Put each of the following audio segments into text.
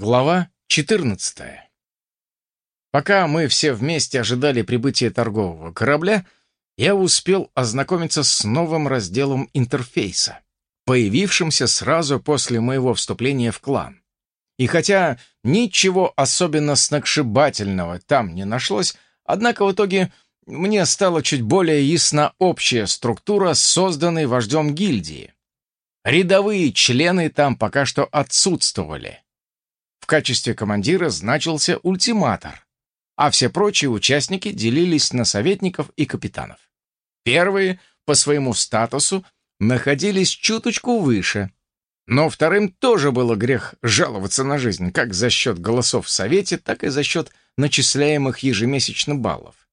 Глава 14 Пока мы все вместе ожидали прибытия торгового корабля, я успел ознакомиться с новым разделом интерфейса, появившимся сразу после моего вступления в клан. И хотя ничего особенно сногсшибательного там не нашлось, однако в итоге мне стала чуть более ясна общая структура, созданной вождем гильдии. Рядовые члены там пока что отсутствовали — качестве командира значился ультиматор, а все прочие участники делились на советников и капитанов. Первые по своему статусу находились чуточку выше, но вторым тоже было грех жаловаться на жизнь, как за счет голосов в Совете, так и за счет начисляемых ежемесячно баллов.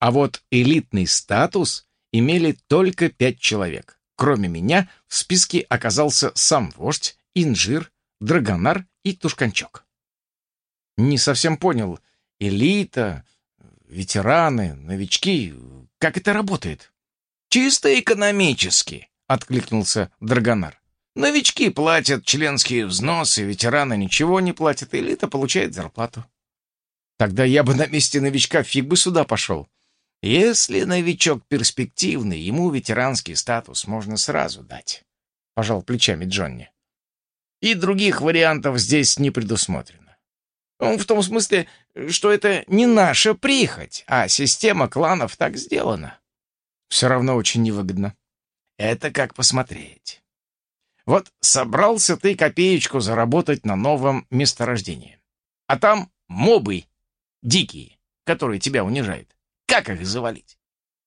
А вот элитный статус имели только пять человек. Кроме меня в списке оказался сам вождь, инжир, драгонар и Тушканчок. Не совсем понял. Элита, ветераны, новички. Как это работает? Чисто экономически, откликнулся Драгонар. Новички платят членские взносы, ветераны ничего не платят, элита получает зарплату. Тогда я бы на месте новичка фиг бы сюда пошел. Если новичок перспективный, ему ветеранский статус можно сразу дать. Пожал плечами Джонни. И других вариантов здесь не предусмотрено. В том смысле, что это не наша прихоть, а система кланов так сделана. Все равно очень невыгодно. Это как посмотреть. Вот собрался ты копеечку заработать на новом месторождении. А там мобы дикие, которые тебя унижают. Как их завалить?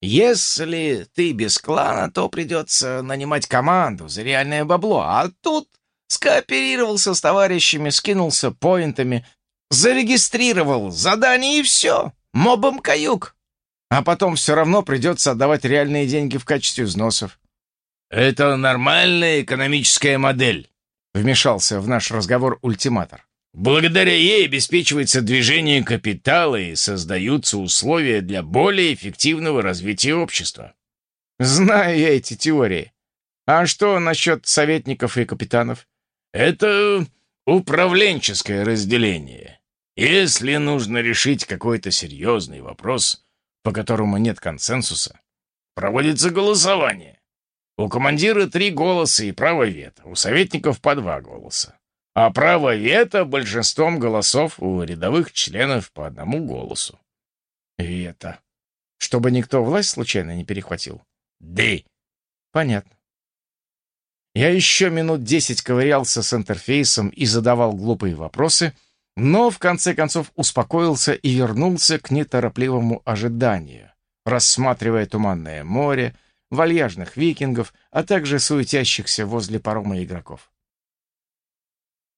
Если ты без клана, то придется нанимать команду за реальное бабло, а тут скооперировался с товарищами, скинулся поинтами, зарегистрировал задание и все. Мобом каюк. А потом все равно придется отдавать реальные деньги в качестве взносов. «Это нормальная экономическая модель», — вмешался в наш разговор ультиматор. «Благодаря ей обеспечивается движение капитала и создаются условия для более эффективного развития общества». «Знаю я эти теории. А что насчет советников и капитанов? Это управленческое разделение. Если нужно решить какой-то серьезный вопрос, по которому нет консенсуса, проводится голосование. У командира три голоса и право вето, у советников по два голоса. А право вето большинством голосов у рядовых членов по одному голосу. Вето. Чтобы никто власть случайно не перехватил? Да. Понятно. Я еще минут десять ковырялся с интерфейсом и задавал глупые вопросы, но в конце концов успокоился и вернулся к неторопливому ожиданию, рассматривая туманное море, вальяжных викингов, а также суетящихся возле парома игроков.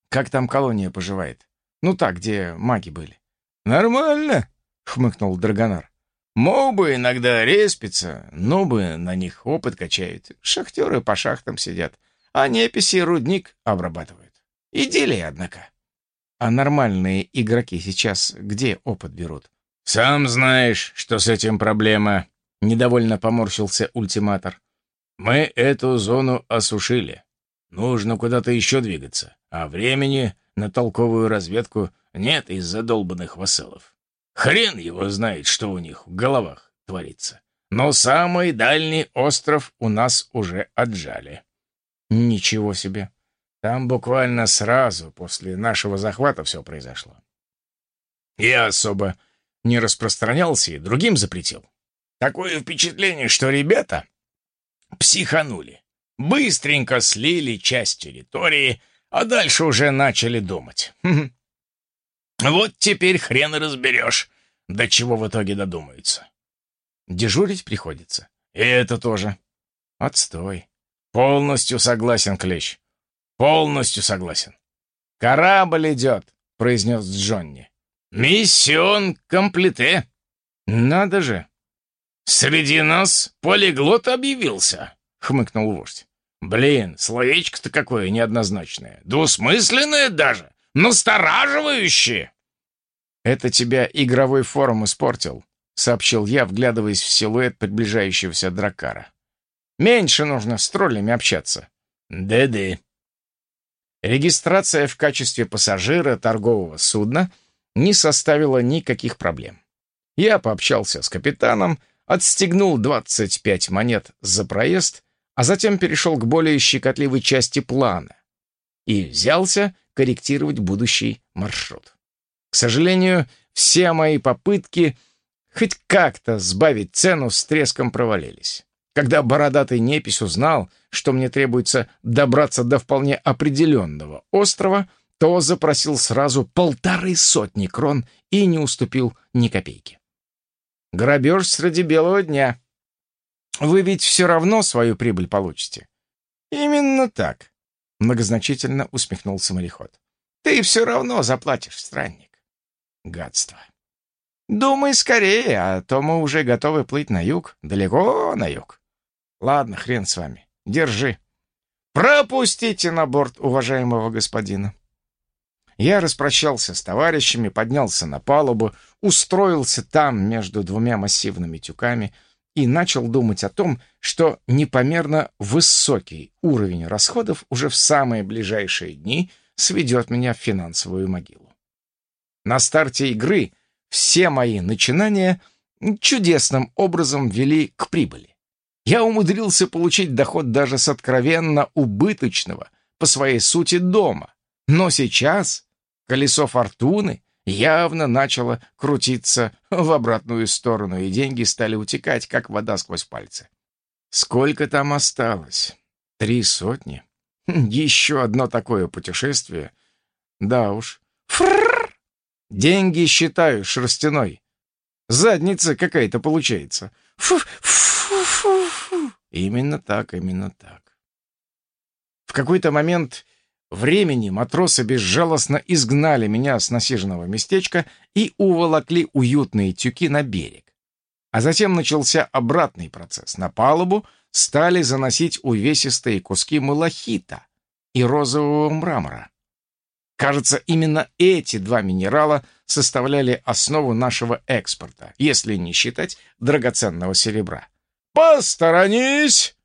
«Как там колония поживает? Ну так, где маги были?» «Нормально», — хмыкнул Драгонар. «Мобы иногда респятся, нобы на них опыт качают, шахтеры по шахтам сидят, а неписи рудник обрабатывают. Идиллия, однако. А нормальные игроки сейчас где опыт берут? «Сам знаешь, что с этим проблема», — недовольно поморщился ультиматор. «Мы эту зону осушили. Нужно куда-то еще двигаться, а времени на толковую разведку нет из-за долбанных вассалов. Хрен его знает, что у них в головах творится. Но самый дальний остров у нас уже отжали». Ничего себе. Там буквально сразу после нашего захвата все произошло. Я особо не распространялся и другим запретил. Такое впечатление, что ребята психанули. Быстренько слили часть территории, а дальше уже начали думать. Вот теперь хрен разберешь, до чего в итоге додумаются. Дежурить приходится. И это тоже. Отстой. «Полностью согласен, Клещ. Полностью согласен». «Корабль идет», — произнес Джонни. «Миссион комплете». «Надо же». «Среди нас полиглот объявился», — хмыкнул вождь. «Блин, словечко-то какое неоднозначное. Двусмысленное даже, настораживающее». «Это тебя игровой форум испортил», — сообщил я, вглядываясь в силуэт приближающегося дракара. Меньше нужно с троллями общаться. Да-да. регистрация в качестве пассажира торгового судна не составила никаких проблем. Я пообщался с капитаном, отстегнул 25 монет за проезд, а затем перешел к более щекотливой части плана и взялся корректировать будущий маршрут. К сожалению, все мои попытки хоть как-то сбавить цену с треском провалились. Когда бородатый непись узнал, что мне требуется добраться до вполне определенного острова, то запросил сразу полторы сотни крон и не уступил ни копейки. Грабеж среди белого дня. Вы ведь все равно свою прибыль получите. Именно так, многозначительно усмехнулся мореход. Ты все равно заплатишь, странник. Гадство. Думай скорее, а то мы уже готовы плыть на юг, далеко на юг. Ладно, хрен с вами. Держи. Пропустите на борт уважаемого господина. Я распрощался с товарищами, поднялся на палубу, устроился там между двумя массивными тюками и начал думать о том, что непомерно высокий уровень расходов уже в самые ближайшие дни сведет меня в финансовую могилу. На старте игры все мои начинания чудесным образом вели к прибыли. Я умудрился получить доход даже с откровенно убыточного по своей сути дома. Но сейчас колесо фортуны явно начало крутиться в обратную сторону, и деньги стали утекать, как вода сквозь пальцы. Сколько там осталось? Три сотни? Еще одно такое путешествие? Да уж. Фрррр! Деньги считаю шерстяной. Задница какая-то получается. Именно так, именно так. В какой-то момент времени матросы безжалостно изгнали меня с насиженного местечка и уволокли уютные тюки на берег. А затем начался обратный процесс. На палубу стали заносить увесистые куски малахита и розового мрамора. Кажется, именно эти два минерала составляли основу нашего экспорта, если не считать драгоценного серебра. «Посторонись!»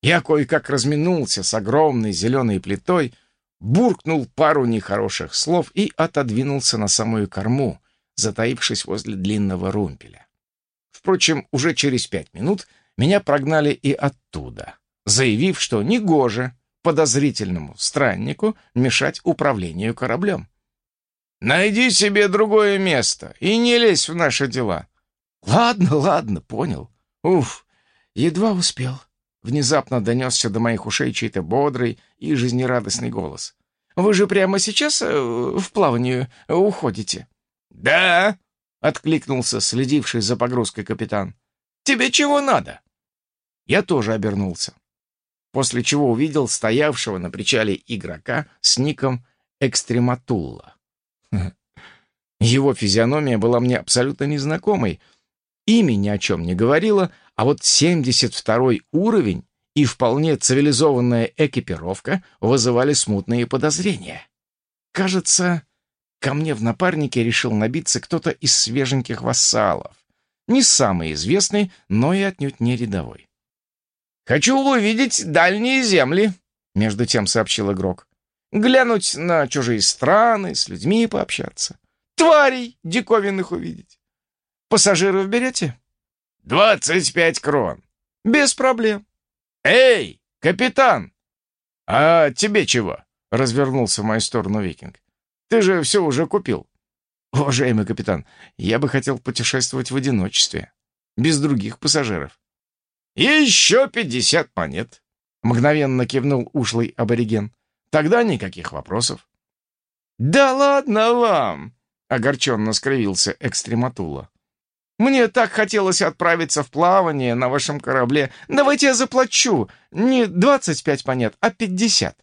Я кое-как разминулся с огромной зеленой плитой, буркнул пару нехороших слов и отодвинулся на самую корму, затаившись возле длинного румпеля. Впрочем, уже через пять минут меня прогнали и оттуда, заявив, что негоже подозрительному страннику мешать управлению кораблем. «Найди себе другое место и не лезь в наши дела». «Ладно, ладно, понял. Уф, едва успел». Внезапно донесся до моих ушей чей-то бодрый и жизнерадостный голос. «Вы же прямо сейчас э, в плавании уходите?» «Да», — откликнулся следивший за погрузкой капитан. «Тебе чего надо?» Я тоже обернулся, после чего увидел стоявшего на причале игрока с ником Экстрематулла. Его физиономия была мне абсолютно незнакомой, имя ни о чем не говорило, а вот 72 уровень и вполне цивилизованная экипировка вызывали смутные подозрения. Кажется, ко мне в напарнике решил набиться кто-то из свеженьких вассалов. Не самый известный, но и отнюдь не рядовой. «Хочу увидеть дальние земли», — между тем сообщил игрок. «Глянуть на чужие страны, с людьми пообщаться. Тварей диковинных увидеть. Пассажиров берете?» «Двадцать пять крон». «Без проблем». «Эй, капитан!» «А тебе чего?» — развернулся в мою сторону викинг. «Ты же все уже купил». «Уважаемый капитан, я бы хотел путешествовать в одиночестве, без других пассажиров». «Еще пятьдесят монет», — мгновенно кивнул ушлый абориген. «Тогда никаких вопросов». «Да ладно вам!» — огорченно скривился Экстрематула. Мне так хотелось отправиться в плавание на вашем корабле. Давайте я заплачу. Не двадцать пять монет, а пятьдесят».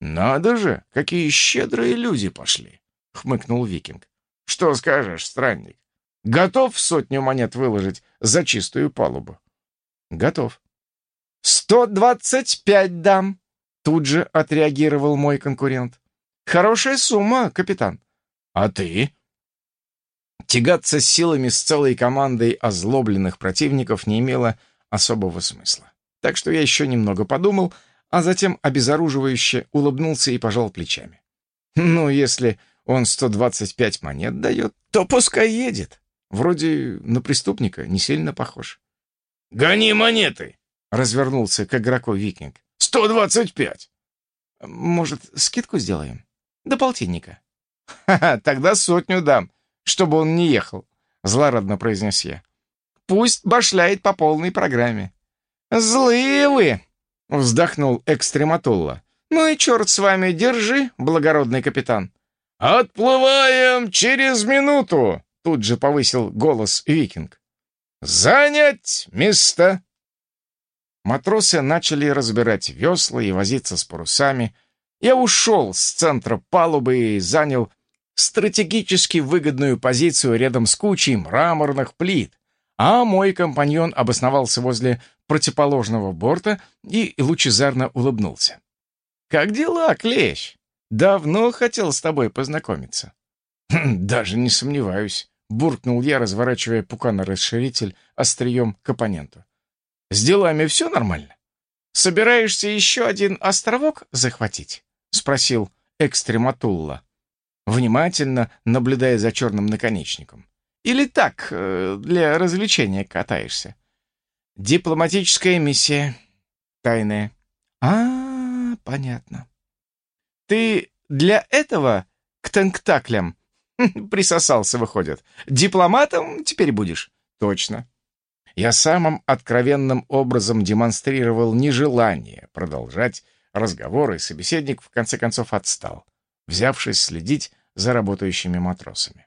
«Надо же, какие щедрые люди пошли!» — хмыкнул викинг. «Что скажешь, странник? Готов сотню монет выложить за чистую палубу?» «Готов». «Сто двадцать пять дам!» — тут же отреагировал мой конкурент. «Хорошая сумма, капитан». «А ты?» Тягаться силами с целой командой озлобленных противников не имело особого смысла. Так что я еще немного подумал, а затем обезоруживающе улыбнулся и пожал плечами. «Ну, если он 125 монет дает, то пускай едет. Вроде на преступника не сильно похож». «Гони монеты!» — развернулся к игроку викинг. «Сто двадцать пять!» «Может, скидку сделаем? До полтинника». «Ха-ха, тогда сотню дам, чтобы он не ехал», — злорадно произнес я. «Пусть башляет по полной программе». «Злые вы!» — вздохнул экстрематулла. «Ну и черт с вами, держи, благородный капитан». «Отплываем через минуту!» — тут же повысил голос викинг. «Занять место!» Матросы начали разбирать весла и возиться с парусами. Я ушел с центра палубы и занял стратегически выгодную позицию рядом с кучей мраморных плит, а мой компаньон обосновался возле противоположного борта и лучезарно улыбнулся. «Как дела, Клещ? Давно хотел с тобой познакомиться». «Даже не сомневаюсь буркнул я, разворачивая пукана-расширитель острием к оппоненту. «С делами все нормально?» «Собираешься еще один островок захватить?» — спросил Экстрематулла, внимательно наблюдая за черным наконечником. «Или так, э, для развлечения катаешься?» «Дипломатическая миссия. Тайная». «А, понятно. Ты для этого к тенктаклям Присосался, выходит. Дипломатом теперь будешь? Точно. Я самым откровенным образом демонстрировал нежелание продолжать разговор, и собеседник в конце концов отстал, взявшись следить за работающими матросами.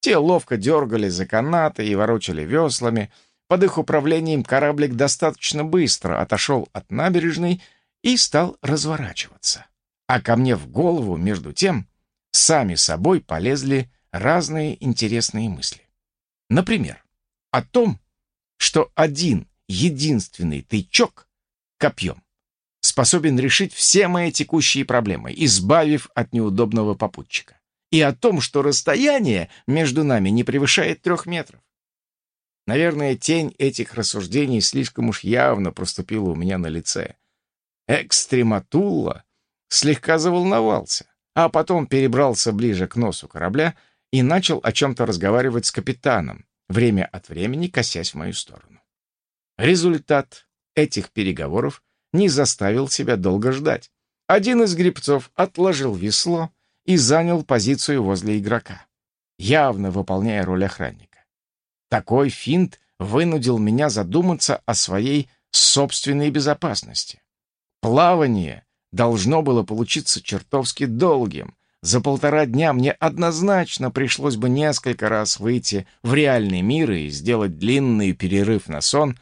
Те ловко дергали за канаты и ворочали веслами. Под их управлением кораблик достаточно быстро отошел от набережной и стал разворачиваться. А ко мне в голову, между тем, сами собой полезли разные интересные мысли. Например, о том, что один единственный тычок копьем способен решить все мои текущие проблемы, избавив от неудобного попутчика. И о том, что расстояние между нами не превышает трех метров. Наверное, тень этих рассуждений слишком уж явно проступила у меня на лице. Экстрематулла слегка заволновался а потом перебрался ближе к носу корабля и начал о чем-то разговаривать с капитаном, время от времени косясь в мою сторону. Результат этих переговоров не заставил себя долго ждать. Один из грибцов отложил весло и занял позицию возле игрока, явно выполняя роль охранника. Такой финт вынудил меня задуматься о своей собственной безопасности. Плавание должно было получиться чертовски долгим. За полтора дня мне однозначно пришлось бы несколько раз выйти в реальный мир и сделать длинный перерыв на сон,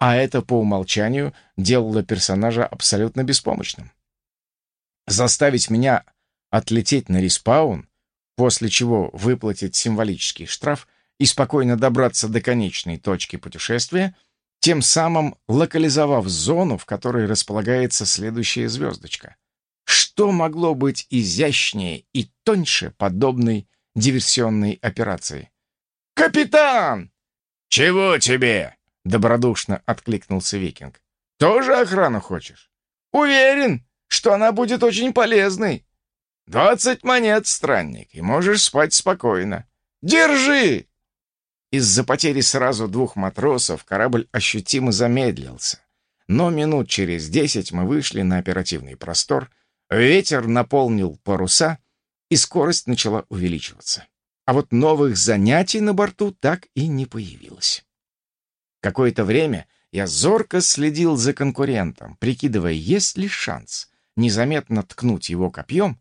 а это по умолчанию делало персонажа абсолютно беспомощным. Заставить меня отлететь на респаун, после чего выплатить символический штраф и спокойно добраться до конечной точки путешествия — тем самым локализовав зону, в которой располагается следующая звездочка. Что могло быть изящнее и тоньше подобной диверсионной операции? «Капитан!» «Чего тебе?» — добродушно откликнулся викинг. «Тоже охрану хочешь?» «Уверен, что она будет очень полезной. Двадцать монет, странник, и можешь спать спокойно. Держи!» Из-за потери сразу двух матросов корабль ощутимо замедлился. Но минут через десять мы вышли на оперативный простор, ветер наполнил паруса, и скорость начала увеличиваться. А вот новых занятий на борту так и не появилось. Какое-то время я зорко следил за конкурентом, прикидывая, есть ли шанс незаметно ткнуть его копьем,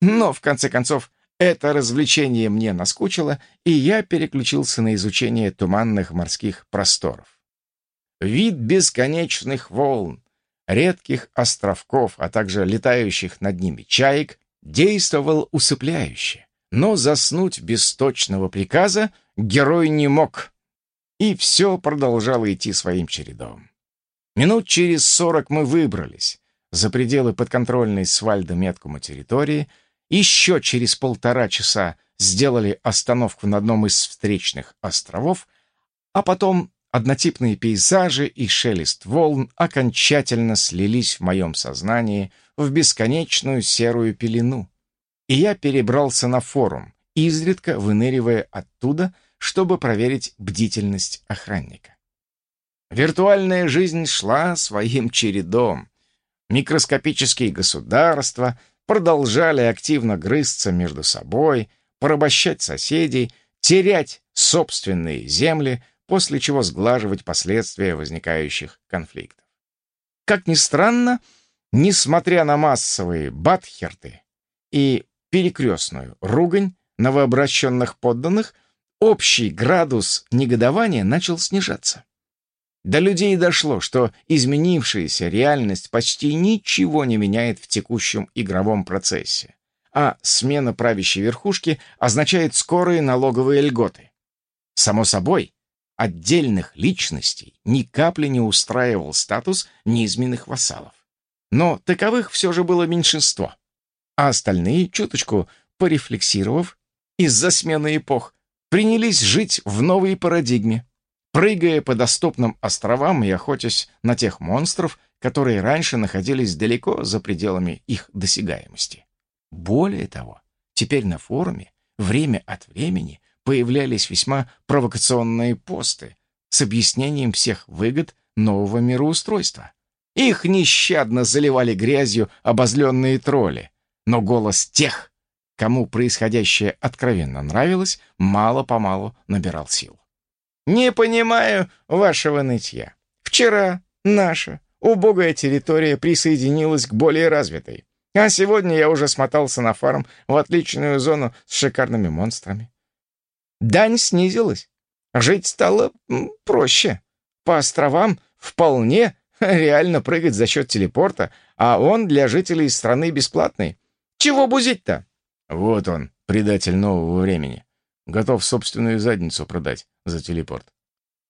но, в конце концов, это развлечение мне наскучило, и я переключился на изучение туманных морских просторов. Вид бесконечных волн, редких островков, а также летающих над ними чаек действовал усыпляюще, но заснуть без точного приказа герой не мог, и все продолжало идти своим чередом. Минут через сорок мы выбрались за пределы подконтрольной с Вальдом Меткума территории — еще через полтора часа сделали остановку на одном из встречных островов, а потом однотипные пейзажи и шелест волн окончательно слились в моем сознании в бесконечную серую пелену. И я перебрался на форум, изредка выныривая оттуда, чтобы проверить бдительность охранника. Виртуальная жизнь шла своим чередом. Микроскопические государства продолжали активно грызться между собой, порабощать соседей, терять собственные земли, после чего сглаживать последствия возникающих конфликтов. Как ни странно, несмотря на массовые батхерты и перекрестную ругань новообращенных подданных, общий градус негодования начал снижаться. До людей дошло, что изменившаяся реальность почти ничего не меняет в текущем игровом процессе, а смена правящей верхушки означает скорые налоговые льготы. Само собой, отдельных личностей ни капли не устраивал статус низменных вассалов. Но таковых все же было меньшинство, а остальные, чуточку порефлексировав, из-за смены эпох, принялись жить в новой парадигме, прыгая по доступным островам и охотясь на тех монстров, которые раньше находились далеко за пределами их досягаемости. Более того, теперь на форуме время от времени появлялись весьма провокационные посты с объяснением всех выгод нового мироустройства. Их нещадно заливали грязью обозленные тролли, но голос тех, кому происходящее откровенно нравилось, мало-помалу набирал сил. «Не понимаю вашего нытья. Вчера наша убогая территория присоединилась к более развитой, а сегодня я уже смотался на фарм в отличную зону с шикарными монстрами. Дань снизилась. Жить стало проще. По островам вполне реально прыгать за счет телепорта, а он для жителей страны бесплатный. Чего бузить-то? Вот он, предатель нового времени. Готов собственную задницу продать за телепорт.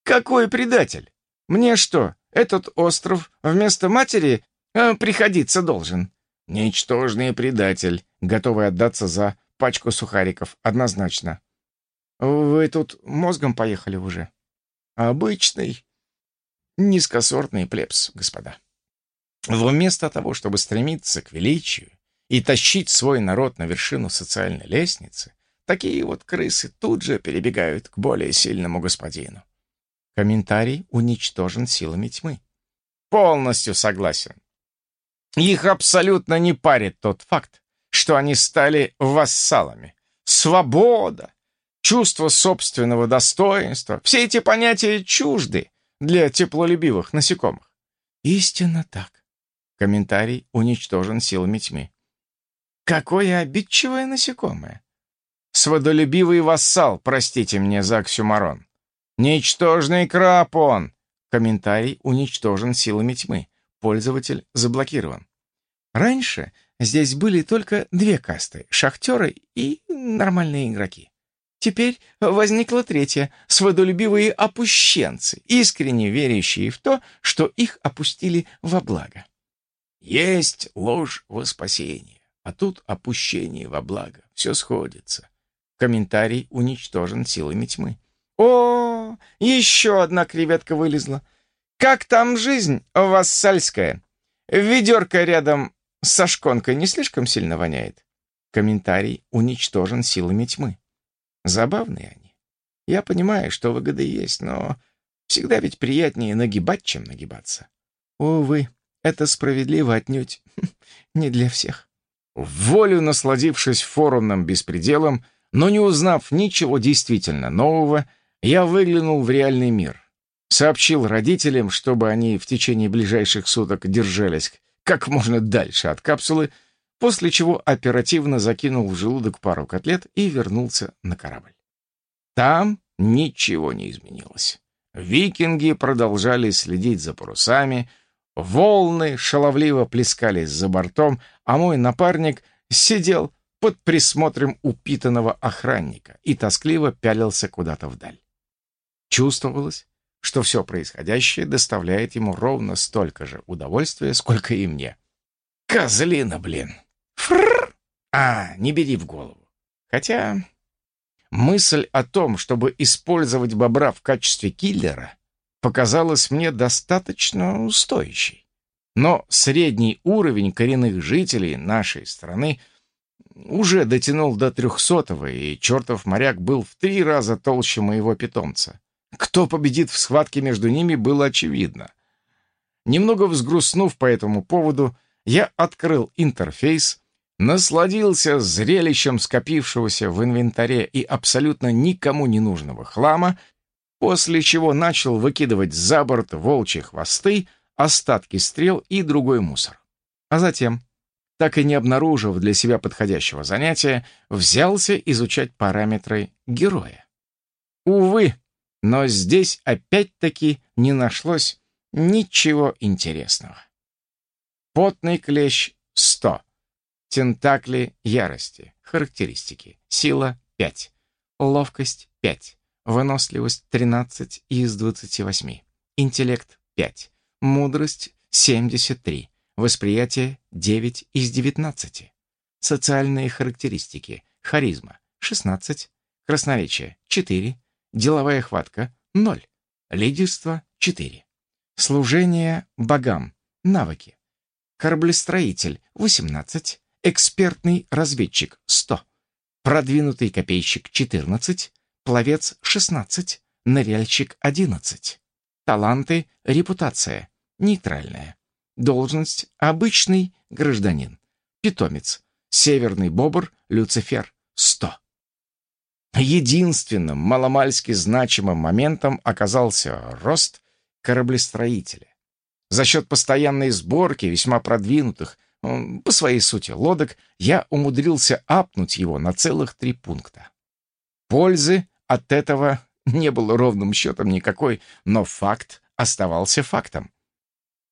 Какой предатель? Мне что, этот остров вместо матери э, приходиться должен? Ничтожный предатель, готовый отдаться за пачку сухариков, однозначно. Вы тут мозгом поехали уже? Обычный, низкосортный плебс, господа. Вместо того, чтобы стремиться к величию и тащить свой народ на вершину социальной лестницы, такие вот крысы тут же перебегают к более сильному господину. Комментарий уничтожен силами тьмы. Полностью согласен. Их абсолютно не парит тот факт, что они стали вассалами. Свобода, чувство собственного достоинства, все эти понятия чужды для теплолюбивых насекомых. Истинно так. Комментарий уничтожен силами тьмы. Какое обидчивое насекомое. Сводолюбивый вассал, простите мне за оксюмарон. Ничтожный краб. Комментарий уничтожен силами тьмы. Пользователь заблокирован. Раньше здесь были только две касты — шахтеры и нормальные игроки. Теперь возникла третья — сводолюбивые опущенцы, искренне верящие в то, что их опустили во благо. Есть ложь во спасение, а тут опущение во благо. Все сходится. Комментарий уничтожен силами тьмы. О, еще одна креветка вылезла. Как там жизнь вассальская? Ведерко рядом с шконкой не слишком сильно воняет? Комментарий уничтожен силами тьмы. Забавные они. Я понимаю, что выгоды есть, но всегда ведь приятнее нагибать, чем нагибаться. Увы, это справедливо отнюдь не для всех. Волю насладившись форумным беспределом, но не узнав ничего действительно нового, я выглянул в реальный мир. Сообщил родителям, чтобы они в течение ближайших суток держались как можно дальше от капсулы, после чего оперативно закинул в желудок пару котлет и вернулся на корабль. Там ничего не изменилось. Викинги продолжали следить за парусами, волны шаловливо плескались за бортом, а мой напарник сидел под присмотром упитанного охранника и тоскливо пялился куда-то вдаль. Чувствовалось, что все происходящее доставляет ему ровно столько же удовольствия, сколько и мне. Козлина, блин! Фрррр! А, не бери в голову. Хотя мысль о том, чтобы использовать бобра в качестве киллера, показалась мне достаточно устойчивой. Но средний уровень коренных жителей нашей страны уже дотянул до трехсотого, и чертов моряк был в три раза толще моего питомца. Кто победит в схватке между ними, было очевидно. Немного взгрустнув по этому поводу, я открыл интерфейс, насладился зрелищем скопившегося в инвентаре и абсолютно никому не нужного хлама, после чего начал выкидывать за борт волчьи хвосты, остатки стрел и другой мусор. А затем, так и не обнаружив для себя подходящего занятия, взялся изучать параметры героя. Увы, но здесь опять-таки не нашлось ничего интересного. Потный клещ — 100. Тентакли ярости. Характеристики. Сила — 5. Ловкость — 5. Выносливость — 13 из 28. Интеллект — 5. Мудрость — 73. Восприятие — 9 из 19. Социальные характеристики. Харизма — 16. Красноречие — 4. Деловая хватка — 0. Лидерство — 4. Служение богам. Навыки. Кораблестроитель — 18. Экспертный разведчик — 100. Продвинутый копейщик — 14. Пловец — 16. Ныряльщик — 11. Таланты, репутация — нейтральная. Должность — обычный гражданин. Питомец — северный бобр, Люцифер — 100. Единственным маломальски значимым моментом оказался рост кораблестроителя. За счет постоянной сборки весьма продвинутых, по своей сути, лодок, я умудрился апнуть его на целых три пункта. Пользы от этого не было ровным счетом никакой, но факт оставался фактом.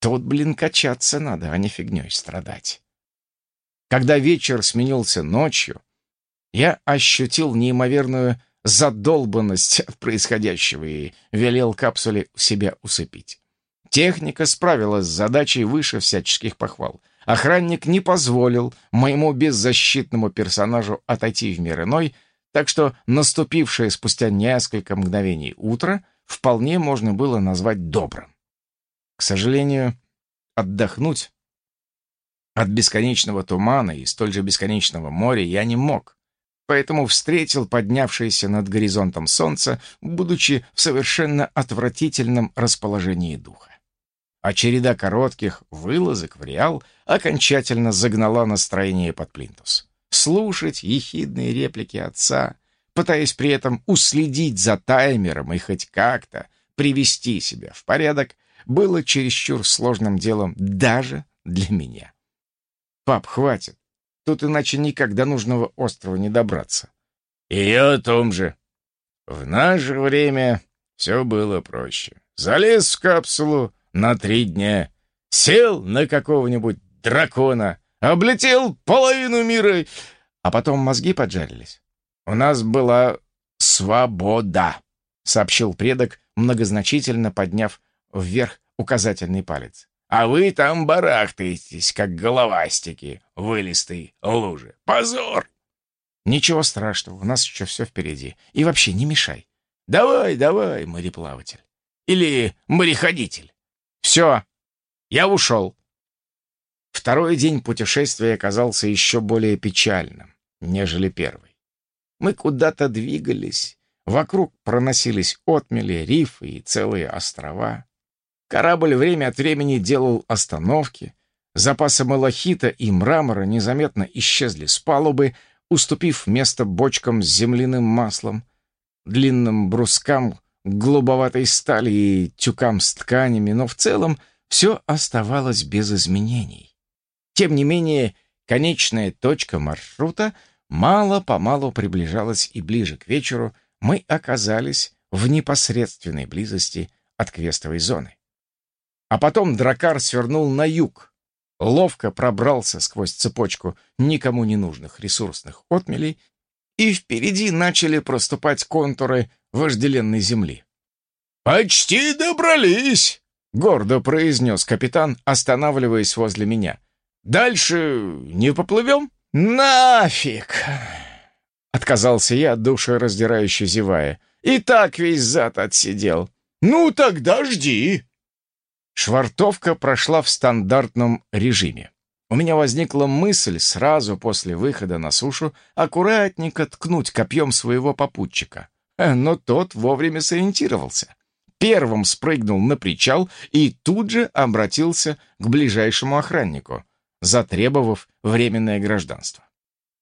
Тут, блин, качаться надо, а не фигней страдать. Когда вечер сменился ночью, я ощутил неимоверную задолбанность от происходящего и велел капсуле себя усыпить. Техника справилась с задачей выше всяческих похвал. Охранник не позволил моему беззащитному персонажу отойти в мир иной, так что наступившее спустя несколько мгновений утро вполне можно было назвать добрым. К сожалению, отдохнуть от бесконечного тумана и столь же бесконечного моря я не мог поэтому встретил поднявшееся над горизонтом солнце, будучи в совершенно отвратительном расположении духа. А череда коротких вылазок в Реал окончательно загнала настроение под плинтус. Слушать ехидные реплики отца, пытаясь при этом уследить за таймером и хоть как-то привести себя в порядок, было чересчур сложным делом даже для меня. «Пап, хватит. Тут иначе никогда нужного острова не добраться. И я о том же. В наше время все было проще. Залез в капсулу на три дня, сел на какого-нибудь дракона, облетел половину мира, а потом мозги поджарились. У нас была свобода, сообщил предок, многозначительно подняв вверх указательный палец. А вы там барахтаетесь, как головастики в вылистой луже. Позор!» «Ничего страшного, у нас еще все впереди. И вообще не мешай». «Давай, давай, мореплаватель. Или мореходитель. Все, я ушел». Второй день путешествия оказался еще более печальным, нежели первый. Мы куда-то двигались, вокруг проносились отмели, рифы и целые острова. Корабль время от времени делал остановки. Запасы малахита и мрамора незаметно исчезли с палубы, уступив место бочкам с земляным маслом, длинным брускам голубоватой стали и тюкам с тканями, но в целом все оставалось без изменений. Тем не менее, конечная точка маршрута мало-помалу приближалась, и ближе к вечеру мы оказались в непосредственной близости от квестовой зоны. А потом дракар свернул на юг, ловко пробрался сквозь цепочку никому не нужных ресурсных отмелей, и впереди начали проступать контуры вожделенной земли. «Почти добрались!» — гордо произнес капитан, останавливаясь возле меня. «Дальше не поплывем?» «Нафиг!» — отказался я, душераздирающе зевая. «И так весь зад отсидел. «Ну, тогда жди!» Швартовка прошла в стандартном режиме. У меня возникла мысль сразу после выхода на сушу аккуратненько ткнуть копьем своего попутчика. Э, но тот вовремя сориентировался. Первым спрыгнул на причал и тут же обратился к ближайшему охраннику, затребовав временное гражданство.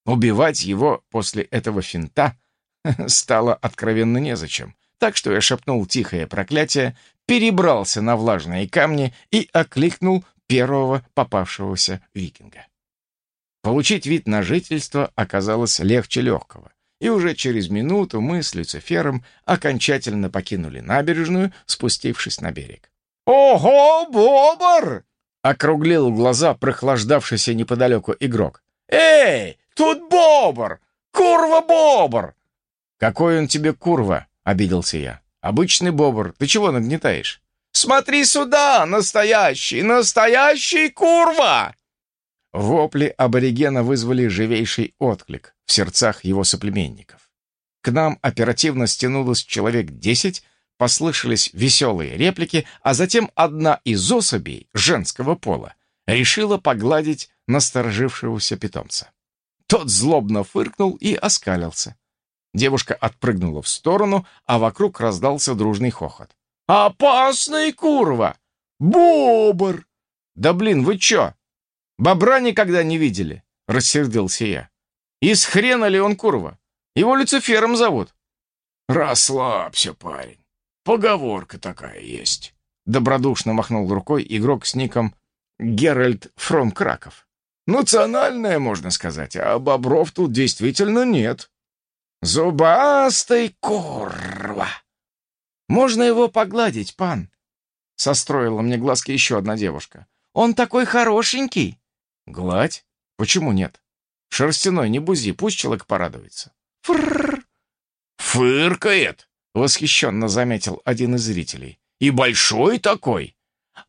Убивать его после этого финта стало откровенно незачем, так что я шепнул тихое проклятие, перебрался на влажные камни и окликнул первого попавшегося викинга. Получить вид на жительство оказалось легче легкого, и уже через минуту мы с Люцифером окончательно покинули набережную, спустившись на берег. «Ого, бобр!» — округлил глаза прохлаждавшийся неподалеку игрок. «Эй, тут бобр! Курва-бобр!» «Какой он тебе курва?» — обиделся я. «Обычный бобр. Ты чего нагнетаешь?» Смотри сюда, настоящий, настоящий курва!» Вопли аборигена вызвали живейший отклик в сердцах его соплеменников. К нам оперативно стянулось человек десять, послышались веселые реплики, а затем одна из особей женского пола решила погладить насторожившегося питомца. Тот злобно фыркнул и оскалился. Девушка отпрыгнула в сторону, а вокруг раздался дружный хохот. «Опасный, курва! Бобр!» «Да блин, вы чё? Бобра никогда не видели?» — рассердился я. «Из хрена ли он курва? Его Люцифером зовут». «Расслабься, парень. Поговорка такая есть». Добродушно махнул рукой игрок с ником Геральт Фром Краков. «Национальная, можно сказать, а бобров тут действительно нет». «Зубастый курва!» «Можно его погладить, пан?» Состроила мне глазки еще одна девушка. «Он такой хорошенький!» «Гладь? Почему нет? Шерстяной, не бузи, пусть человек порадуется». «Фрррр!» «Фыркает!» — восхищенно заметил один из зрителей. «И большой такой!»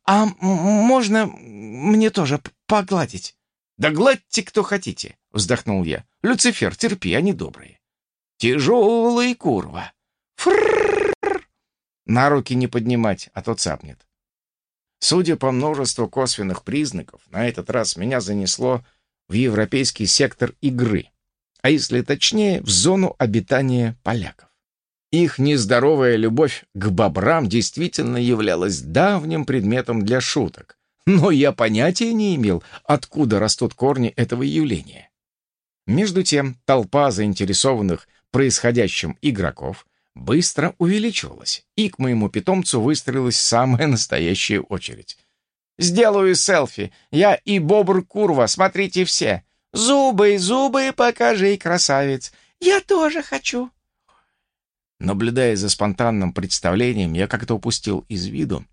«А можно мне тоже погладить?» «Да гладьте, кто хотите!» — вздохнул я. «Люцифер, терпи, они добрые». «Тяжелый курва!» «Фрррр!» На руки не поднимать, а то цапнет. Судя по множеству косвенных признаков, на этот раз меня занесло в европейский сектор игры, а если точнее, в зону обитания поляков. Их нездоровая любовь к бобрам действительно являлась давним предметом для шуток, но я понятия не имел, откуда растут корни этого явления. Между тем, толпа заинтересованных происходящим игроков быстро увеличивалась, и к моему питомцу выстроилась самая настоящая очередь. «Сделаю селфи. Я и бобр Курва, смотрите все. Зубы, зубы покажи, красавец. Я тоже хочу». Наблюдая за спонтанным представлением, я как-то упустил из виду,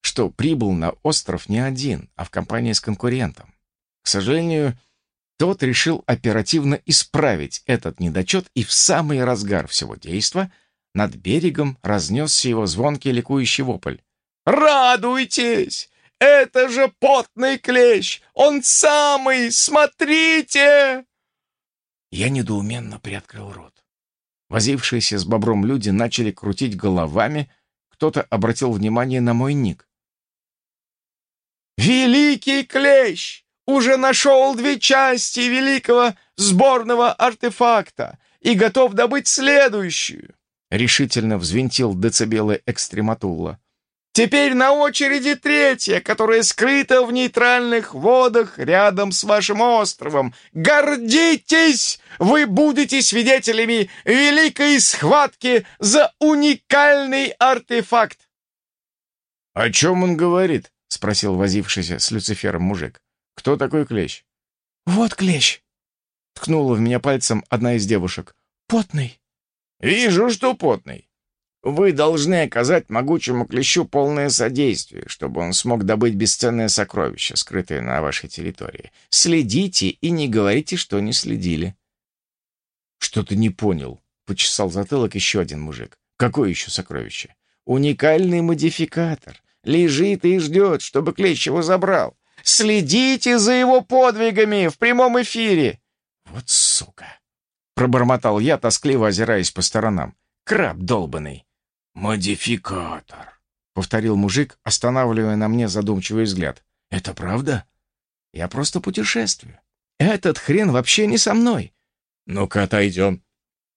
что прибыл на остров не один, а в компании с конкурентом. К сожалению, тот решил оперативно исправить этот недочет, и в самый разгар всего действа над берегом разнесся его звонкий ликующий вопль. «Радуйтесь! Это же потный клещ! Он самый! Смотрите!» Я недоуменно приоткрыл рот. Возившиеся с бобром люди начали крутить головами, кто-то обратил внимание на мой ник. «Великий клещ! Уже нашел две части великого сборного артефакта и готов добыть следующую!» Решительно взвинтил децибелы экстрематула. «Теперь на очереди третья, которая скрыта в нейтральных водах рядом с вашим островом. Гордитесь! Вы будете свидетелями великой схватки за уникальный артефакт!» «О чем он говорит?» — спросил возившийся с Люцифером мужик. «Кто такой клещ?» «Вот клещ!» — ткнула в меня пальцем одна из девушек. «Потный!» «Вижу, что потный. Вы должны оказать могучему клещу полное содействие, чтобы он смог добыть бесценное сокровище, скрытое на вашей территории. Следите и не говорите, что не следили». «Что ты не понял?» — почесал затылок еще один мужик. «Какое еще сокровище?» «Уникальный модификатор. Лежит и ждет, чтобы клещ его забрал. Следите за его подвигами в прямом эфире!» «Вот сука!» — пробормотал я, тоскливо озираясь по сторонам. «Краб долбанный!» «Модификатор», — повторил мужик, останавливая на мне задумчивый взгляд. «Это правда? Я просто путешествую. Этот хрен вообще не со мной. Ну-ка, отойдем».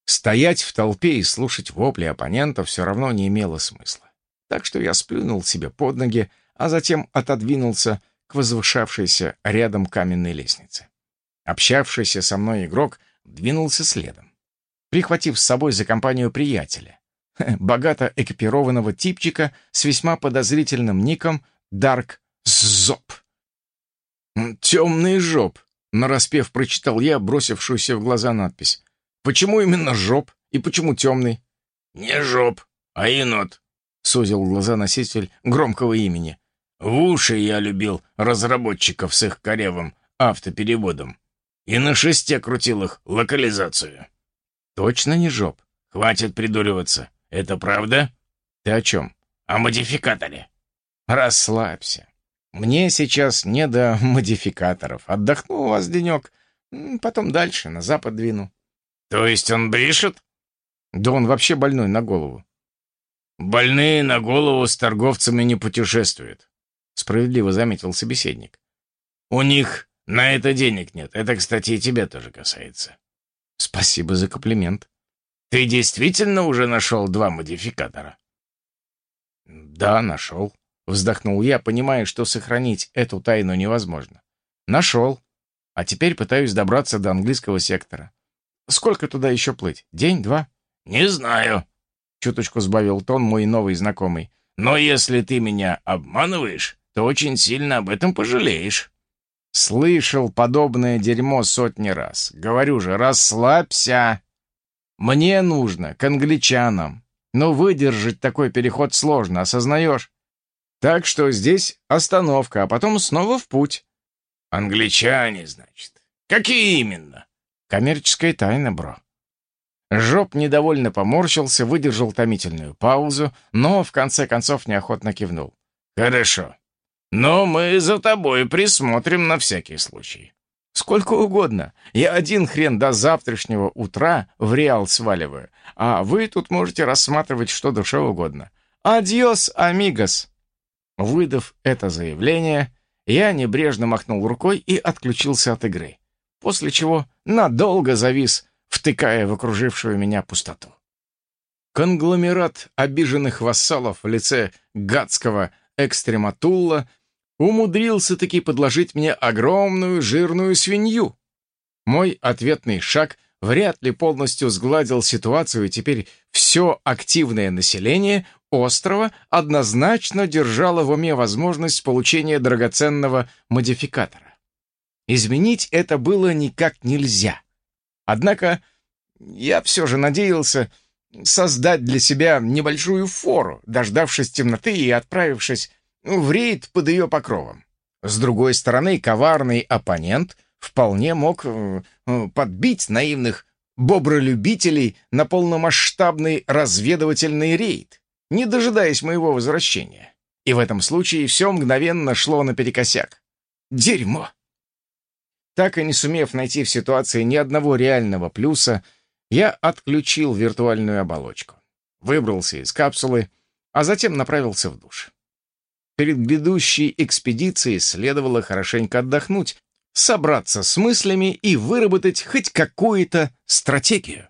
Стоять в толпе и слушать вопли оппонента все равно не имело смысла. Так что я сплюнул себе под ноги, а затем отодвинулся к возвышавшейся рядом каменной лестнице. Общавшийся со мной игрок двинулся следом, прихватив с собой за компанию приятеля, богато экипированного типчика с весьма подозрительным ником Дарк Зоп. «Темный жоп», — нараспев прочитал я бросившуюся в глаза надпись. «Почему именно жоп и почему темный?» «Не жоп, а енот», — сузил глаза носитель громкого имени. «В уши я любил разработчиков с их корявым автопереводом и на шесте крутил их локализацию». «Точно не жоп?» «Хватит придуриваться. Это правда?» «Ты о чем?» «О модификаторе». «Расслабься. Мне сейчас не до модификаторов. Отдохну у вас денек, потом дальше, на запад двину». «То есть он брешет?» «Да он вообще больной на голову». «Больные на голову с торговцами не путешествуют», — справедливо заметил собеседник. «У них на это денег нет. Это, кстати, и тебя тоже касается». «Спасибо за комплимент». Ты действительно уже нашел два модификатора? Да, нашел. Вздохнул я, понимая, что сохранить эту тайну невозможно. Нашел. А теперь пытаюсь добраться до английского сектора. Сколько туда еще плыть? День, два? Не знаю. Чуточку сбавил тон мой новый знакомый. Но если ты меня обманываешь, то очень сильно об этом пожалеешь. Слышал подобное дерьмо сотни раз. Говорю же, расслабься. Мне нужно к англичанам. Но выдержать такой переход сложно, осознаешь? Так что здесь остановка, а потом снова в путь. Англичане, значит. Какие именно? Коммерческая тайна, бро. Жоп недовольно поморщился, выдержал томительную паузу, но в конце концов неохотно кивнул. «Хорошо. Но мы за тобой присмотрим на всякий случай. Сколько угодно. Я один хрен до завтрашнего утра в Реал сваливаю, а вы тут можете рассматривать что душе угодно. Адьос, амигос. Выдав это заявление, я небрежно махнул рукой и отключился от игры, после чего надолго завис, втыкая в окружившую меня пустоту. Конгломерат обиженных вассалов в лице гадского экстрематулла умудрился таки подложить мне огромную жирную свинью. Мой ответный шаг вряд ли полностью сгладил ситуацию, и теперь все активное население острова однозначно держало в уме возможность получения драгоценного модификатора. Изменить это было никак нельзя. Однако я все же надеялся создать для себя небольшую фору, дождавшись темноты и отправившись в рейд под ее покровом. С другой стороны, коварный оппонент вполне мог э, э, подбить наивных бобролюбителей на полномасштабный разведывательный рейд, не дожидаясь моего возвращения. И в этом случае все мгновенно шло наперекосяк. Дерьмо! Так и не сумев найти в ситуации ни одного реального плюса, я отключил виртуальную оболочку, выбрался из капсулы, а затем направился в душ. Перед грядущей экспедицией следовало хорошенько отдохнуть, собраться с мыслями и выработать хоть какую-то стратегию.